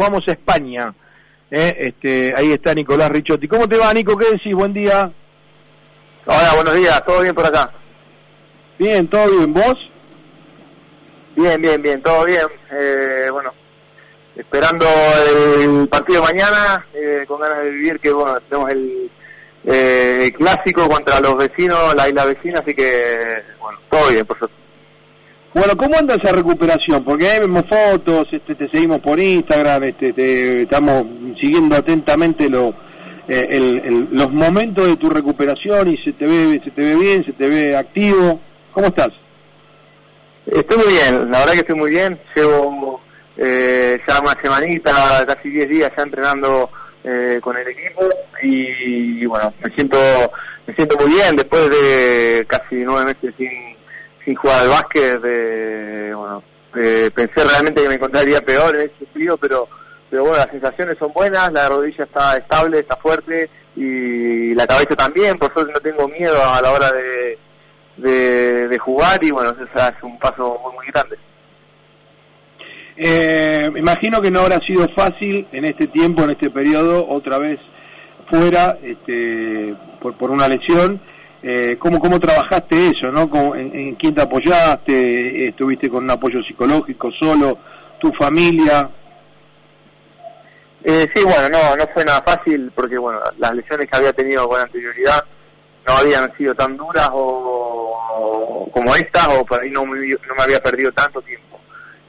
vamos a España. ¿eh? Este, ahí está Nicolás Richotti. ¿Cómo te va, Nico? ¿Qué decís? Buen día. Hola, buenos días. ¿Todo bien por acá? Bien, ¿todo bien? ¿Vos? Bien, bien, bien, todo bien. Eh, bueno, esperando el partido mañana, eh, con ganas de vivir que, bueno, tenemos el eh, clásico contra los vecinos, la isla vecina, así que, bueno, todo bien, por suerte. Bueno, ¿cómo anda esa recuperación? Porque ahí vemos fotos, este, te seguimos por Instagram, este, te, estamos siguiendo atentamente lo, eh, los momentos de tu recuperación y se te ve, se te ve bien, se te ve activo. ¿Cómo estás? Estoy muy bien, la verdad que estoy muy bien. Llevo eh, ya una semanita, casi 10 días ya entrenando eh, con el equipo y, bueno, me siento me siento muy bien después de casi nueve meses sin sin jugar al básquet, de, bueno, pensé realmente que me encontraría peor en ese frío, pero, pero bueno, las sensaciones son buenas, la rodilla está estable, está fuerte y la cabeza también, por suerte no tengo miedo a la hora de, de, jugar y bueno, eso es un paso muy, muy grande. Eh, imagino que no habrá sido fácil en este tiempo, en este periodo, otra vez fuera este, por, por una lesión eh, ¿cómo, ¿Cómo trabajaste eso? ¿no? en, quién te apoyaste? ¿Estuviste con un apoyo psicológico solo? ¿Tu familia? Eh, sí, bueno, no, no fue nada fácil porque bueno, las lesiones que había tenido con anterioridad no habían sido tan duras o, como estas o por ahí no me, no me había perdido tanto tiempo.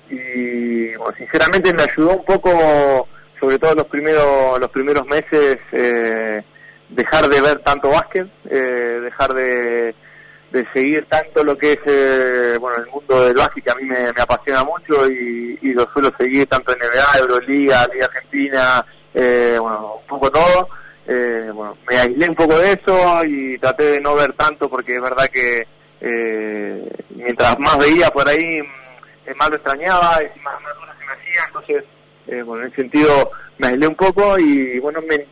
Y bueno, sinceramente me ayudó un poco, sobre todo los primeros, los primeros meses, eh, dejar de ver tanto básquet, eh, dejar de, de, seguir tanto lo que es eh, bueno el mundo del básquet que a mí me, apasiona mucho y, lo suelo seguir tanto en NBA, Euroliga, Liga Argentina, eh, bueno, un poco todo. bueno, me aislé un poco de eso y traté de no ver tanto porque es verdad que mientras más veía por ahí, mm, más lo extrañaba y más, más se me hacía, entonces, bueno, en ese sentido me aislé un poco y bueno, me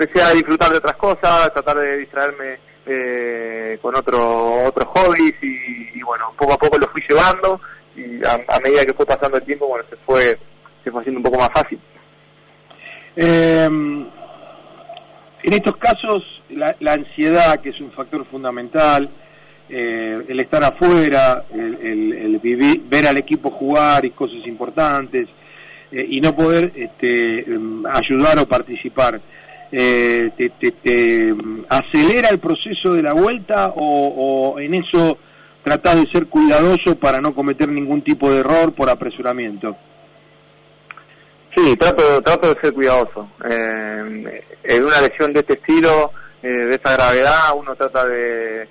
empecé a disfrutar de otras cosas, a tratar de distraerme eh, con otro, otros hobbies y, bueno, poco a poco lo fui llevando y a, medida que fue pasando el tiempo, bueno, se fue, se fue haciendo un poco más fácil. Em, en estos casos, la, ansiedad, que es un factor fundamental, eh, el estar afuera, el, vivir, ver al equipo jugar y cosas importantes, eh, y no poder este, em, ayudar o participar eh, te, acelera el proceso de la vuelta o, en eso tratás de ser cuidadoso para no cometer ningún tipo de error por apresuramiento? Sí, trato, trato de ser cuidadoso. Eh, en una lesión de este estilo, eh, de esta gravedad, uno trata de,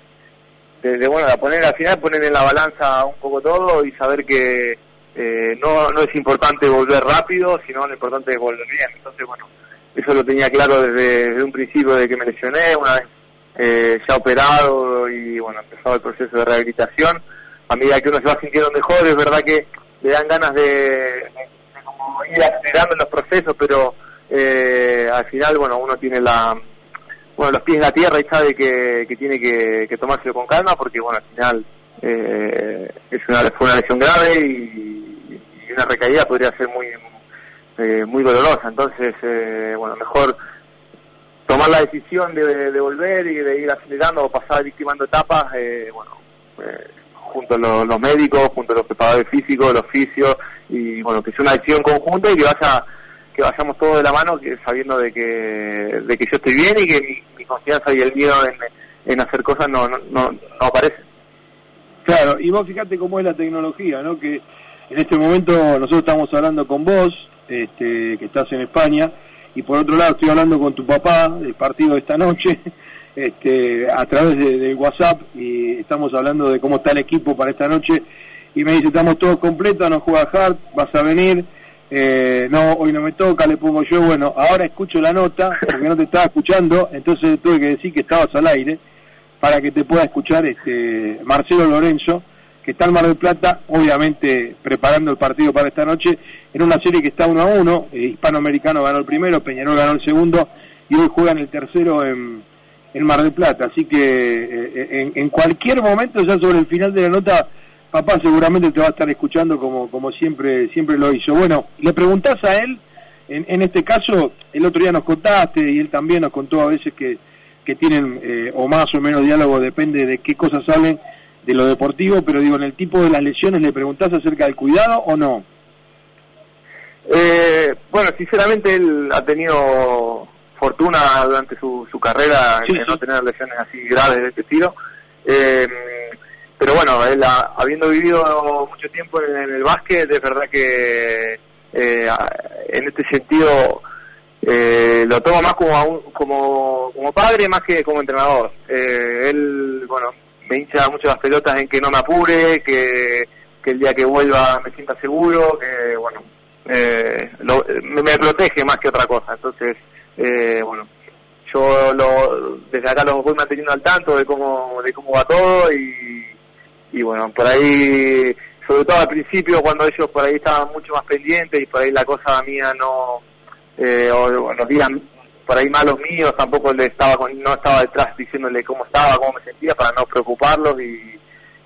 de, bueno, de poner al final, poner en la balanza un poco todo y saber que eh, no, no es importante volver rápido, sino lo importante es volver bien. Entonces, bueno, eso lo tenía claro desde, un principio de que me lesioné, una vez eh, ya operado y bueno, empezado el proceso de rehabilitación. A medida que uno se va sintiendo mejor, es verdad que le dan ganas de, como ir acelerando los procesos, pero eh, al final, bueno, uno tiene la bueno los pies en la tierra y sabe que, que tiene que, tomárselo con calma porque, bueno, al final eh, es una, fue una lesión grave y una recaída podría ser muy eh, muy dolorosa. Entonces, eh, bueno, mejor tomar la decisión de, volver y de ir acelerando o pasar victimando etapas, eh, bueno, junto a los, médicos, junto a los preparadores físicos, los oficios, y bueno, que sea una decisión conjunta y que vaya que vayamos todos de la mano que sabiendo de que de que yo estoy bien y que mi, confianza y el miedo en, hacer cosas no, no, no, aparece. Claro, y vos fíjate cómo es la tecnología, ¿no? Que en este momento nosotros estamos hablando con vos, este, que estás en España, y por otro lado estoy hablando con tu papá del partido de esta noche, este, a través de, WhatsApp, y estamos hablando de cómo está el equipo para esta noche, y me dice, estamos todos completos, no juega Hart, vas a venir, eh, no, hoy no me toca, le pongo yo, bueno, ahora escucho la nota, porque no te estaba escuchando, entonces tuve que decir que estabas al aire, para que te pueda escuchar este Marcelo Lorenzo, está en Mar del Plata, obviamente preparando el partido para esta noche, en una serie que está uno a uno, eh, Hispanoamericano ganó el primero, Peñarol ganó el segundo, y hoy juegan el tercero en, en Mar del Plata, así que eh, en, cualquier momento, ya sobre el final de la nota, papá seguramente te va a estar escuchando como, como siempre, siempre lo hizo. Bueno, le preguntás a él en, este caso, el otro día nos contaste y él también nos contó a veces que, que tienen eh, o más o menos diálogo, depende de qué cosas salen de lo deportivo, pero digo, en el tipo de las lesiones, ¿le preguntás acerca del cuidado o no? Eh, bueno, sinceramente él ha tenido fortuna durante su, su carrera en no tener lesiones así graves de este estilo. Eh, pero bueno, él habiendo vivido mucho tiempo en, el básquet, es verdad que eh, en este sentido eh, lo tomo más como, como, como padre más que como entrenador. Eh, él, bueno, me hincha mucho las pelotas en que no me apure, que, el día que vuelva me sienta seguro, que, bueno, eh, me, protege más que otra cosa. Entonces, eh, bueno, yo lo, desde acá los voy manteniendo al tanto de cómo, de cómo va todo y, y bueno, por ahí, sobre todo al principio cuando ellos por ahí estaban mucho más pendientes y por ahí la cosa mía no, eh, o, los por ahí malos míos tampoco le estaba no estaba detrás diciéndole cómo estaba, cómo me sentía para no preocuparlos y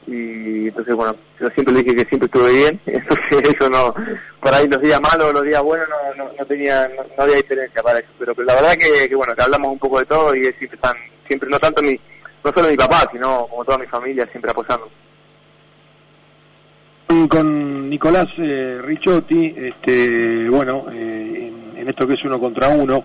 y entonces bueno yo siempre le dije que siempre estuve bien entonces eso no por ahí los días malos los días buenos no, no, tenía no, había diferencia para eso pero, la verdad que, bueno que hablamos un poco de todo y siempre están siempre no tanto mi no solo mi papá sino como toda mi familia siempre apoyando. Con Nicolás eh, Ricciotti este bueno eh, en, esto que es uno contra uno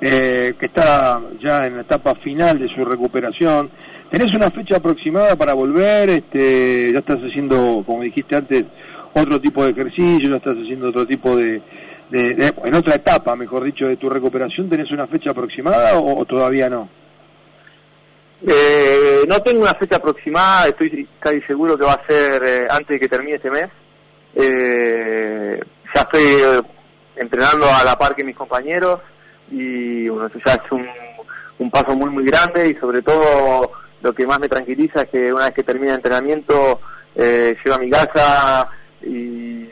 eh, que está ya en la etapa final de su recuperación ¿Tenés una fecha aproximada para volver? Este, ¿Ya estás haciendo, como dijiste antes, otro tipo de ejercicio? ¿Ya estás haciendo otro tipo de, en otra etapa, mejor dicho, de tu recuperación? ¿Tenés una fecha aproximada o, todavía no? Eh, no tengo una fecha aproximada, estoy casi seguro que va a ser eh, antes de que termine este mes. Eh, ya estoy eh, entrenando a la par que mis compañeros y bueno, eso ya es un, un paso muy muy grande y sobre todo lo que más me tranquiliza es que una vez que termina el entrenamiento eh, llego a mi casa y,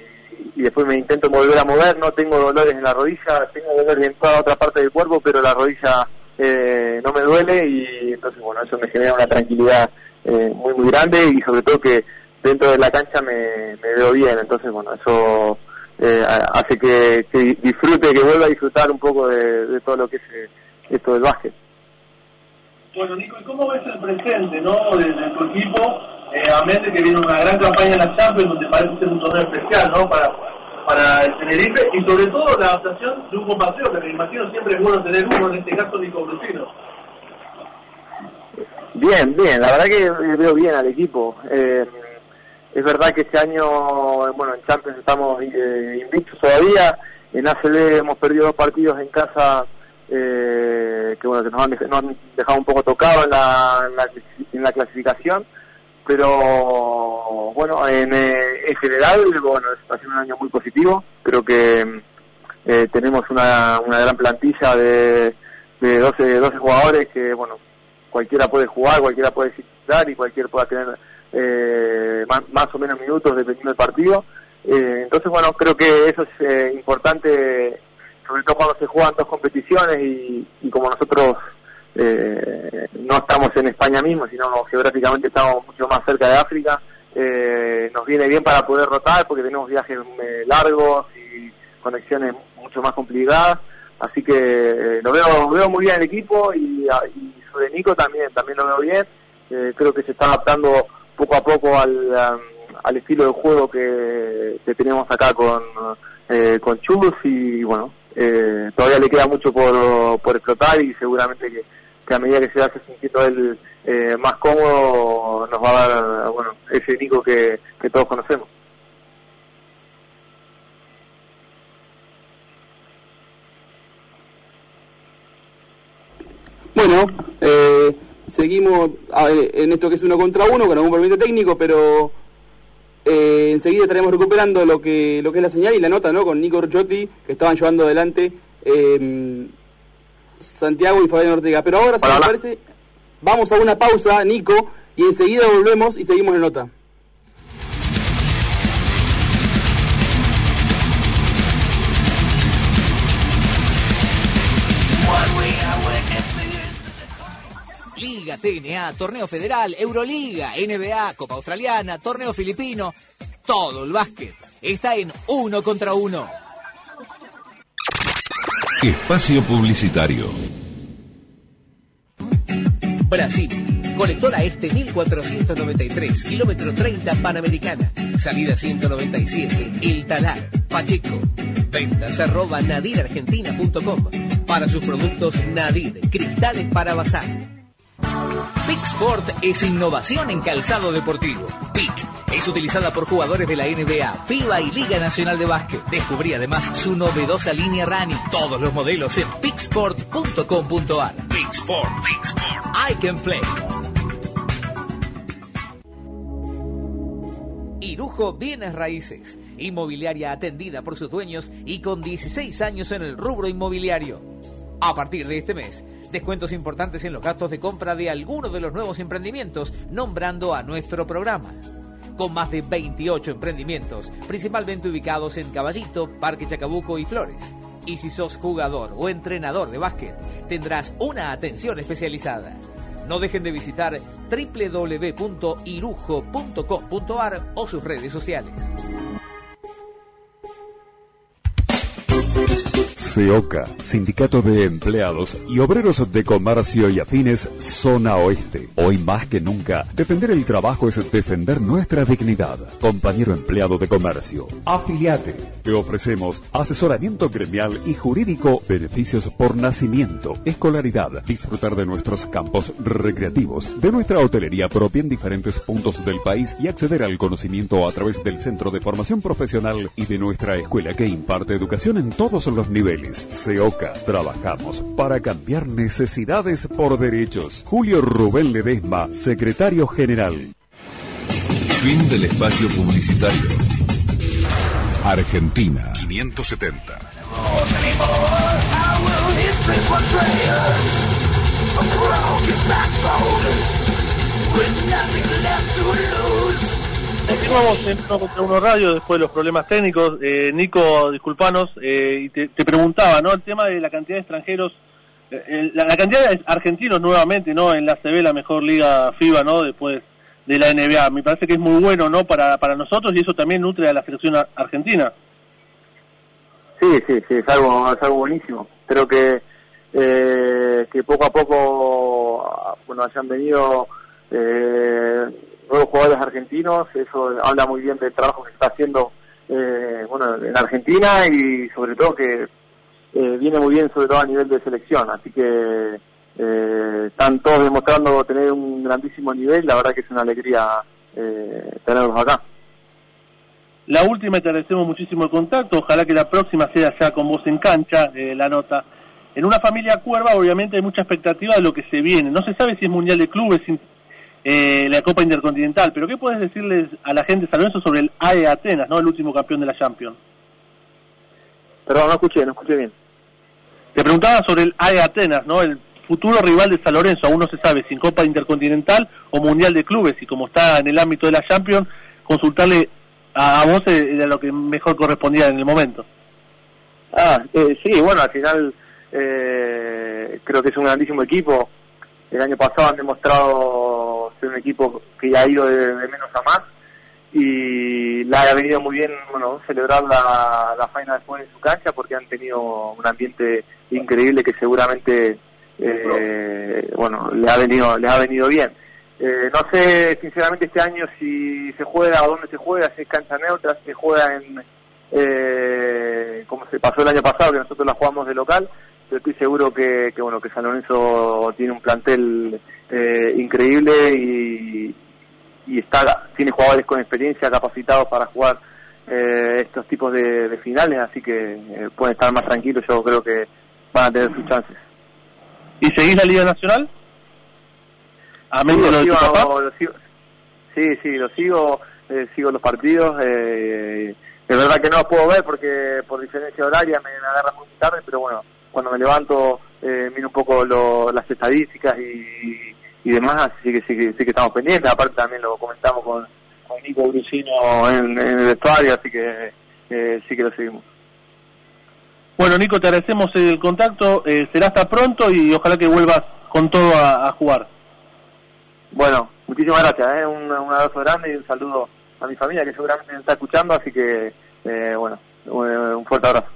después me intento volver a mover, no tengo dolores en la rodilla, tengo dolores en toda otra parte del cuerpo, pero la rodilla eh, no me duele y entonces bueno, eso me genera una tranquilidad eh, muy muy grande y sobre todo que dentro de la cancha me, veo bien, entonces bueno, eso eh, hace que, disfrute, que vuelva a disfrutar un poco de, todo lo que es esto del básquet. Bueno, Nico, ¿y cómo ves el presente ¿no? de, tu equipo? Eh, a mente que viene una gran campaña en la Champions, donde parece ser un torneo especial ¿no? para, para el Tenerife, y sobre todo la adaptación de un compañero, que me imagino siempre es bueno tener uno, en este caso Nico Brusino. Bien, bien, la verdad que veo bien al equipo. Eh, es verdad que este año, bueno, en Champions estamos eh, invictos todavía, en ACB hemos perdido dos partidos en casa eh, que bueno que nos han, dejado un poco tocado en la, clasificación. Pero bueno en, eh, en general bueno ha sido un año muy positivo. Creo que eh, tenemos una, gran plantilla de, de 12, 12 jugadores que bueno cualquiera puede jugar cualquiera puede disfrutar y cualquiera pueda tener eh, más, o menos minutos dependiendo del partido. Eh, entonces bueno creo que eso es eh, importante sobre todo cuando se juegan dos competiciones y, como nosotros eh, no estamos en España mismo, sino geográficamente estamos mucho más cerca de África, nos viene bien para poder rotar porque tenemos viajes largos y conexiones mucho más complicadas, así que lo veo veo muy bien el equipo y, sobre Nico también también lo veo bien, creo que se está adaptando poco a poco al, al estilo de juego que, que tenemos acá con con Chus y bueno eh, todavía le queda mucho por, por explotar y seguramente que, a medida que se vaya sintiendo él eh, más cómodo nos va a dar bueno ese Nico que, todos conocemos. Bueno, eh, seguimos en esto que es uno contra uno con algún movimiento técnico, pero eh, enseguida estaremos recuperando lo que, lo que es la señal y la nota, ¿no? Con Nico Rochotti, que estaban llevando adelante eh, Santiago y Fabián Ortega. Pero ahora, si me parece, vamos a una pausa, Nico, y enseguida volvemos y seguimos la nota. Liga, TNA, Torneo Federal, Euroliga, NBA, Copa Australiana, Torneo Filipino. Todo el básquet está en uno contra uno. Espacio Publicitario. Brasil. Colectora Este 1493, kilómetro 30 Panamericana. Salida 197, El Talar, Pacheco. Ventas arroba nadirargentina.com. Para sus productos Nadir, cristales para bazar. Sport es innovación en calzado deportivo. PIC es utilizada por jugadores de la NBA, FIBA y Liga Nacional de Básquet. Descubrí además su novedosa línea running. Todos los modelos en picsport.com.ar. Picsport, Picsport. I can play. Irujo Bienes Raíces. Inmobiliaria atendida por sus dueños y con 16 años en el rubro inmobiliario. A partir de este mes, descuentos importantes en los gastos de compra de alguno de los nuevos emprendimientos, nombrando a nuestro programa. Con más de 28 emprendimientos, principalmente ubicados en Caballito, Parque Chacabuco y Flores. Y si sos jugador o entrenador de básquet, tendrás una atención especializada. No dejen de visitar www.irujo.com.ar o sus redes sociales. CEOCA, Sindicato de Empleados y Obreros de Comercio y Afines, Zona Oeste. Hoy más que nunca, defender el trabajo es defender nuestra dignidad. Compañero empleado de comercio, afiliate. Te ofrecemos asesoramiento gremial y jurídico, beneficios por nacimiento, escolaridad, disfrutar de nuestros campos recreativos, de nuestra hotelería propia en diferentes puntos del país y acceder al conocimiento a través del Centro de Formación Profesional y de nuestra escuela que imparte educación en todos los niveles. SEOCA. Trabajamos para cambiar necesidades por derechos. Julio Rubén Ledesma, secretario general. Fin del espacio publicitario. Argentina 570. Continuamos en uno contra uno radio después de los problemas técnicos. Eh, Nico, disculpanos, eh, y te, preguntaba, ¿no? El tema de la cantidad de extranjeros, eh, la, cantidad de argentinos nuevamente, ¿no? En la CB, la mejor liga FIBA, ¿no? Después de la NBA. Me parece que es muy bueno, ¿no? Para, para nosotros y eso también nutre a la selección argentina. Sí, sí, sí, es algo, es algo buenísimo. Creo que, que poco a poco, bueno, hayan venido nuevos jugadores argentinos, eso habla muy bien del trabajo que está haciendo eh, bueno, en Argentina y sobre todo que eh, viene muy bien sobre todo a nivel de selección, así que eh, están todos demostrando tener un grandísimo nivel, la verdad que es una alegría eh, tenerlos acá. La última, te agradecemos muchísimo el contacto, ojalá que la próxima sea ya con vos en cancha, la nota. En una familia cuerva obviamente hay mucha expectativa de lo que se viene, no se sabe si es Mundial de Clubes, eh, la Copa Intercontinental. Pero ¿qué puedes decirles a la gente de San sobre el AE Atenas, no el último campeón de la Champions? Perdón, no escuché, no escuché bien. Te preguntaba sobre el AE Atenas, ¿no? El futuro rival de San Lorenzo, aún no se sabe si en Copa Intercontinental o Mundial de Clubes, y como está en el ámbito de la Champions, consultarle a, a vos de, lo que mejor correspondía en el momento. Ah, eh, sí, bueno, al final eh, creo que es un grandísimo equipo. El año pasado han demostrado ser un equipo que ya ha ido de, menos a más. Y la ha venido muy bien bueno celebrar la, la faina después en su cancha porque han tenido un ambiente increíble que seguramente eh, bueno le ha venido les ha venido bien. Eh, no sé sinceramente este año si se juega o dónde se juega si es cancha neutra si se juega en eh, como se pasó el año pasado que nosotros la jugamos de local pero estoy seguro que, que bueno que San Lorenzo tiene un plantel eh, increíble y, y está tiene jugadores con experiencia capacitados para jugar eh, estos tipos de, de, finales así que eh, pueden estar más tranquilos yo creo que van a tener sus chances. ¿y seguís la Liga Nacional? a sí, lo, sigo, lo sigo, sí sí lo sigo eh, sigo los partidos eh, es verdad que no los puedo ver porque por diferencia horaria me, me agarra muy tarde pero bueno cuando me levanto eh, miro un poco lo, las estadísticas y, y demás, así que sí, que sí que estamos pendientes, aparte también lo comentamos con, con Nico Brusino en, en, el vestuario, así que eh, sí que lo seguimos. Bueno, Nico, te agradecemos el contacto, eh, será hasta pronto y ojalá que vuelvas con todo a, a jugar. Bueno, muchísimas gracias, ¿eh? un, un, abrazo grande y un saludo a mi familia que seguramente me está escuchando, así que, bueno, un fuerte abrazo.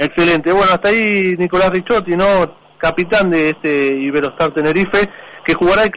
Excelente. Bueno, hasta ahí Nicolás Richotti, ¿no? Capitán de este Iberostar Tenerife, que jugará el